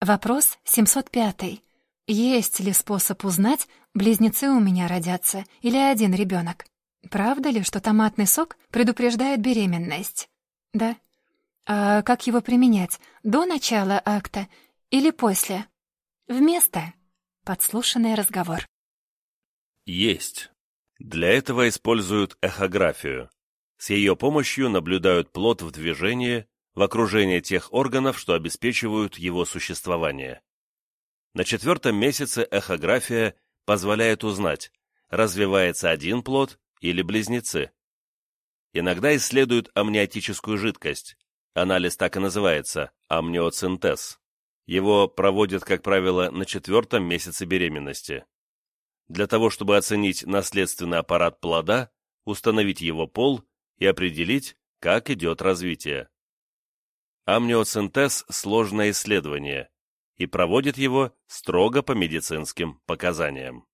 Вопрос 705. Есть ли способ узнать, близнецы у меня родятся или один ребенок? Правда ли, что томатный сок предупреждает беременность? Да. А как его применять? До начала акта или после? Вместо. Подслушанный разговор. Есть. Для этого используют эхографию. С ее помощью наблюдают плод в движении в окружении тех органов, что обеспечивают его существование. На четвертом месяце эхография позволяет узнать, развивается один плод или близнецы. Иногда исследуют амниотическую жидкость. Анализ так и называется – амниоцентез. Его проводят, как правило, на четвертом месяце беременности. Для того, чтобы оценить наследственный аппарат плода, установить его пол и определить, как идет развитие. Амниоцентез – сложное исследование, и проводит его строго по медицинским показаниям.